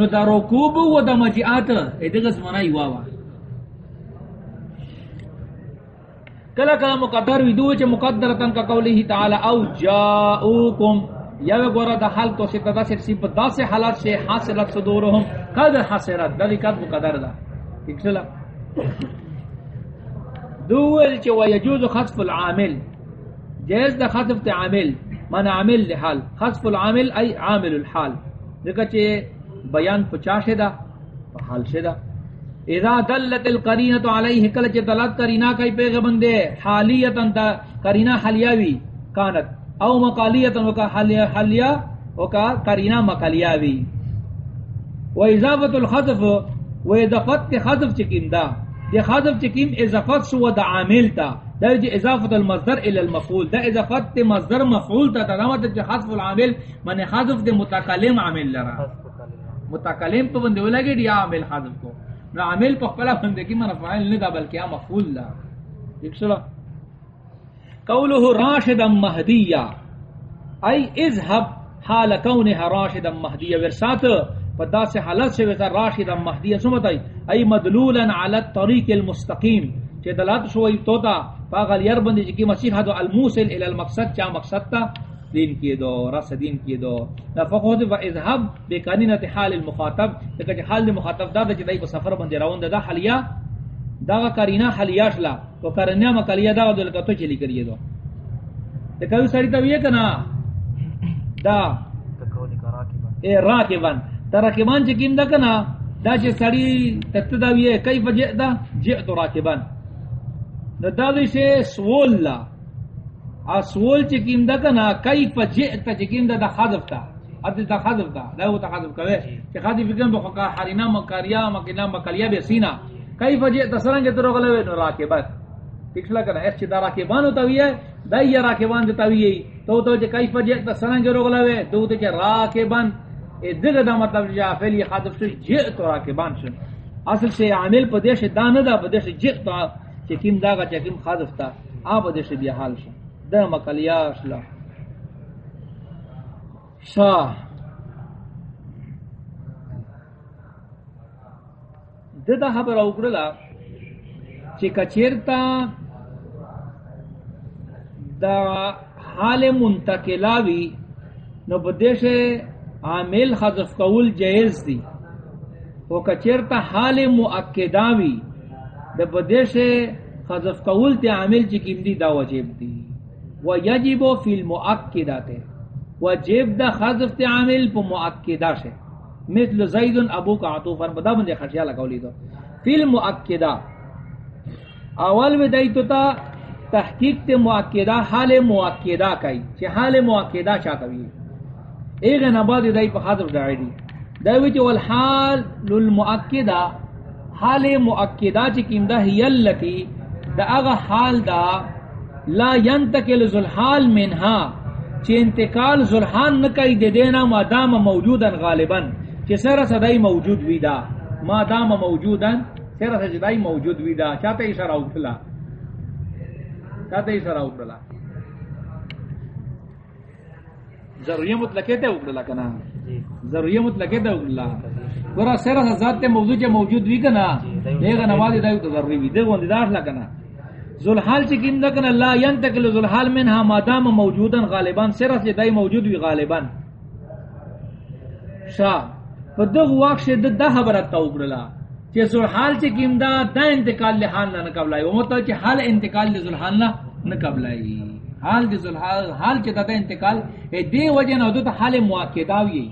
نو دا رکوب و د ماجیات دغه زمونای واوا کلا کلا مقدر وی دو چ مقدرتن کا قوله تعالی، او جاءوکم یا گورا دا حال تو ستا دا سی دا سے حالات سے حاصلت صدورهم قد حاصلت. دلی قد مقدر دا ٹھیک چلا دول چ ويجوز خطف العامل. جائز دا خطف تے عامل. من عامل لحال خطف العامل ای عامل الحال. دیکھا چ بیان 50 دا حال شدا اذا دلت القرینۃ علیہ کل چ دلت قرینہ کئی پیغمبر دے حالیتا تا قرینہ حلیاوی کانت او مقالیتا وکا حلیہ حلیہ وکا قرینہ مقالیاوی۔ و اضافت الخطف و اضافت خطف چکیم دا۔ دی خطف چکیم اضافت سو دا عامل تا۔ دا جی اضافت المصدر الى المفعول دا اضافت مصدر مفعول تا دا مطلب چ خطف العامل من خطف دے متکلم عامل لرا۔ متکلم۔ تو بندے لگے دی عامل خطف کو۔ نو عامل په خپل باندې کی من فاعل نه دا بلکې مفعول لا یکسلا قوله راشدا مهدیا ای اذهب حال كونها راشدا مهدیا ورسات پدا سے حالت سے وتا راشدا مهدیا سمتای مطلب؟ ای مدلولا علی الطريق المستقیم. چې دلالت شوی توتا پاغل ير باندې کی مسیح هذا الموصل الى المقصد، چا مقصد تا دین کی دو رس دین کی دو۔ نفقود و اذهب بقانینت حال المخاطب کہ حال المخاطب دا چې دای په سفر باندې روان دا حالیا دا قرینہ حالیاش لا تو قرینہ مکلیہ دا دل کتو چلی کریے دو. تے کوي ساری ته وی کنا دا. تکونی کراکبا اے راکبان ترکبان چې کیم دا کنا دا چې ساری تت دا وی کیف جئدا جئت راکبان دا دا شی سوال لا. اسول چې کیم دا کنا کیف جئت چې کیم دا حذف تا اد دا حذف دا دا و تا حذف کوي چې حذف کیم بخو کا حرینا مکاریا مکنا مکلیا به سینا کیف جئت سرنګ تر غلوي نو راکبات پکشلا کنا اس چې دا راکبان تو وی دا یې راکبان ته وی تو تو چې کیف جئت سرنګ غلوي دو ته چې راکبان ا دغه دا مطلب چې افعل یې حذف شو جئت راکبان شو اصل شی عامل په دې شه دانه دا په دې شه جئت چې کیم دا چې کیم حذف تا ا په دې شه بیا حال شو دا مکلیا شلا شا ددا خبر او کړلا چې کچیرتا دا حال منتقلاوی نو بدیشه عامل حذف قول جائز دی. او کچرتا حال مؤکداوی د بدیش حذف قول تے عامل چی کیم دی دا واجب دی. و یجب فی المؤکدات واجب دا حذف تے عامل پو مؤکدا شے۔ مثل زید ابو کا عطوفا بدا بندے خرچیا لگولی دو۔ فی المؤکدا اول میں دائیتو تا تحقیق تے مؤکدہ، حال مؤکدہ کئی۔ چھ حال مؤکدہ چاہتا بھی ایک نباد دائی پا حضر دائی دی۔ دائی چھ والحال للمؤکدہ، حال مؤکدہ چھ کم دا ہی اللتی، دا اغا حال دا لا ینتکل زلحال منہا چھ انتقال زلحان نکای دے دینا ما دام موجودا غالبا چھ سر صدائی موجود وی دا ما دام موجودا سر صدائی موجود وی دا چاہتا اشارہ اکلا سره وکړه ضروری مطلقه ته وکړه کنه ضروری مطلقه ته وکړه سره ذات ته موضوع چې موجود وی کنه دغه نواز ته ضروری وی۔ دغه وند داخله کنه ذل حال چې کیم دکنه لا ينتقل ذل حال منها ما دام موجودا غالبا سره جی دای موجود وی غالبا. شا په دغه واښه د ده خبره تا وکړه چې ذل حال چې کیم دا د انتقال له حال نه قبلای او مت چې حال انتقال له ذل حال نه نہ قبلائی حال دی ذل حال حال چتا تے انتقال، اے دی وجہ نہ تو حال مؤکدہ وی.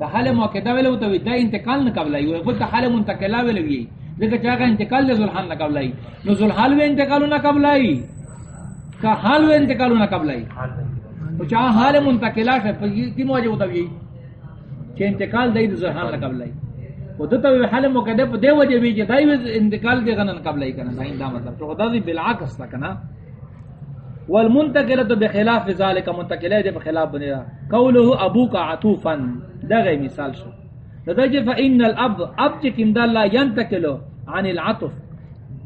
دا حال مؤکدہ ویلو تو دا انتقال نہ قبلائی او بت حال منتقلہ ویلو وی. لیکن چا کا انتقال ذل حال نہ قبلائی نو ذل حال وی انتقال نہ قبلائی کا حال وی انتقال نہ قبلائی او چا حال منتقلہ ہے کی موجہ ہوتا وی کہ انتقال دے ذل حال نہ قبلائی او دته حال مقدم په دی وجه وی چې دای انتقال دی غنن قبل ای کنه. دا مطلب. تو خدا دی بالعکس تا کنه. والمنتقله بخلاف ذلك منتقله دی بخلاف بنیا قوله ابوك عطوفا. دا غی مثال شو. دغه فان الاب اب چې کیم دا لا ينتقل عن العطف.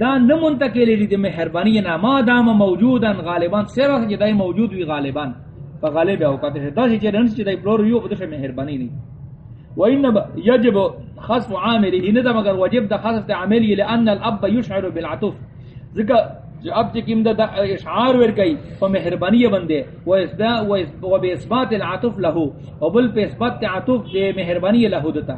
دا نه منتقل دی مهربانی نه ما دام موجودا غالبا. سره چې دای موجود وی غالبا. فغالب اوقات دا چې رنس چې دای پلور یو بده مهربانی نه وانما يجب خصف عامله. ان ده مگر واجب ده خصف عامله لان الاب يشعر بالعطف. ذکر جو اب جکیم ده اشعار ور گئی تو مہربانی بندے۔ و اسدا و باثبات العطف له وبل باثبات عطف دے مہربانی له دتا۔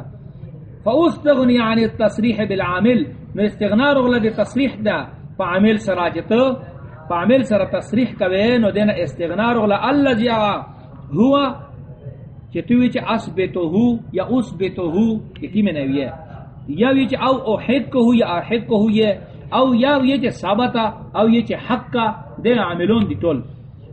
فاستغني عن التصريح بالعامل۔ نو استغنا رغله دے تصریح دا۔ فعامل سراجت فعامل سر تصریح کوي نو دینا استغنا رغله الذي هو جی کہ تو وچ اسبتو ہو یا اسبتو ہو۔ کی میں نوی ہے۔ یا وچ او اوحد کو ہو یا احد کو ہو یہ او یا یہ چ ثابت او یہ چ حق کا دے عاملون دی تول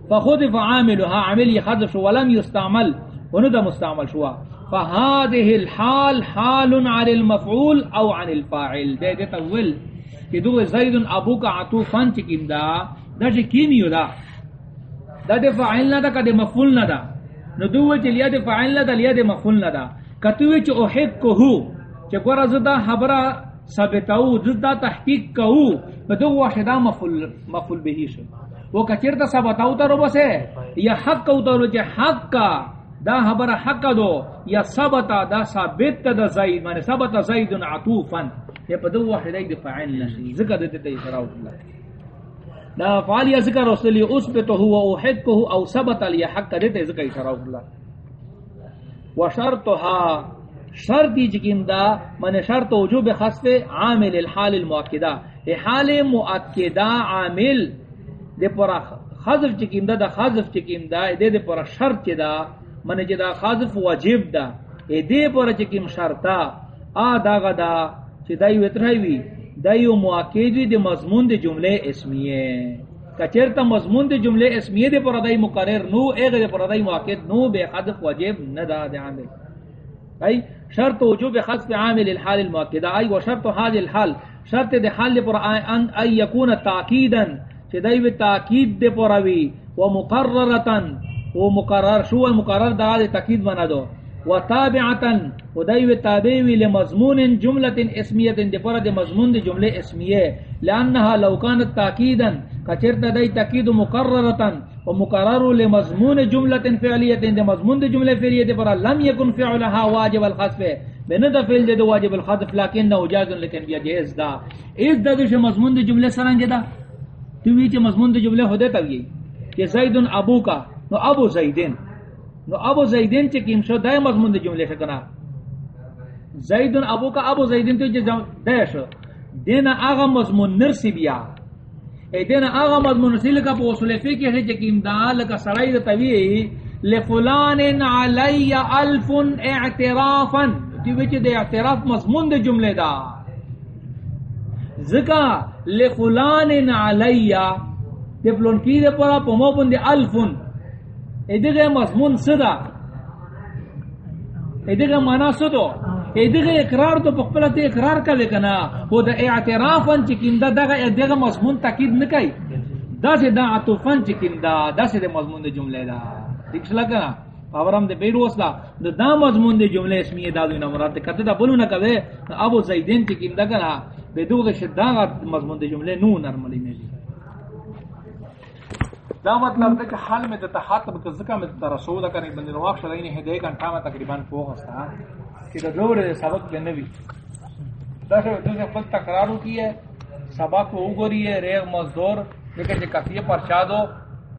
فخذ فعاملها عامل يحذف ولم يستعمل وندا مستعمل شوا۔ فهذه الحال حال على المفعول او عن الفاعل۔ دے دے تول کہ دو زید ابو کا عطوفان چکیم دا دا چ کیمیو دا۔ دا دے فاعل نہ دا، کدے مفعول نہ دا۔ نو دو چ لیا دے فاعل لدا لیا دے مفعول لدا کتو چ اوحد کو ہو چ گورا زدا خبر ثابتاو زدا تحقیق کو بدو واحدہ مفعول مفعول به شو وہ کثیر کچرتا ثابتاو تا رو بسے یا حق کو تو چ حق کا، دا خبر حق دو یا ثبتا دا ثابت دا زید، معنی ثبت زید عطوفا. یہ بدو واحدہ دے فاعل نشی ذکر دے تے اشارہ دا فعال یا ذکر رسولی اس پہ تو ہوا اوحد کو او ثبت علی حق دیتے ذکر اشارہ اللہ و شرطها شرطی جکیم دا، من شرط وجوب خصف عامل الحال المؤکدہ. حال مؤکدہ عامل، دے پورا خضف چکیم دا دا خضف چکیم دا دے دے پورا شرط چی دا، من جدا خضف واجب دا. دے پورا چکیم شرطا، آ دا غدا چی دایو اترہیوی دایو مؤکد دی مضمون دی جملے اسمیہ کچرتا مضمون دی جملے اسمیہ دی پر دای مقرر نو ایغ دی پر دای مؤکد نو، بے حذف واجب ندا دی عامل. ای شرط وجوب خصف عامل الحال المؤکد ای و شرط الحال. شرط دی حال دی پر ان ای یکون تاکیدا چ دای و تاکید دی پر وی و مقررتا مقرر شو المقرر؟ دا دی تاکید بنا دو وتابعتا. ودايو تابعي لمضمون جملة اسمية دي فرد مضمون دي جملة اسمية. لأنها لو كانت تأكيدا. كچرت داي تأكيد مقررة ومقرر لمضمون جملة فعلية، دي مضمون دي جملة فعلية دي فرد لم يكن فعلها واجب الخصف بندا فعل دي واجب الخصف لكنه جاز لكن بیا جائز دا. اس دا دو مضمون دي جملة سرنگ دا. تو ویچ مضمون دي جملة ہو دے تاویے کہ زید ابو کا. نو ابو زیدین نو ابو زیدین چی کیم شو دای مضمون دی جملے شکنا. زیدن ابو کا، ابو زیدین تو جم دای شو دینا آغا مضمون نرسی بیا. ایتینا آغا مضمون نرسی لکا پا اصول فکر ہے چی کیم دا لکا سرائی دا طویعی لفلان علی الف اعترافا دیوی چی دے اعتراف مضمون دی جملے دا ذکا لفلان علی تفلون کی دے پرا پمو بندی الفن ادغه مضمون صدا ادغه معنا صدو ادغه اقرار تو خپل ته اقرار کړي کنا هو د اعترافن چې کیندا دغه ادغه مضمون تاکید نه کوي. دا چې دا عطفن چې کیندا دا چې د مضمون د جمله دا ٹھیک شلا کنا پاورم د بیرو وسلا د دا مضمون د جمله اسمیه دا نه مراد کته دا بلو نه کوي. ابو زیدین چې کیندا کنا به دوه شدا مضمون د جمله نو نرملی نه دا مطلب ہے کہ حال میں دتا خاطب کے ذکر میں دتا رسول کرنے بندے نواق شرعی نے ہدے گھنٹہ میں تقریباً پوہ ہستا کہ دا دور سبق کے نبی دا سے دوسرے خپل تکرار کی ہے، سبق وہ گوری ہے ریغ مزدور، لیکن جے کفیہ پرشاد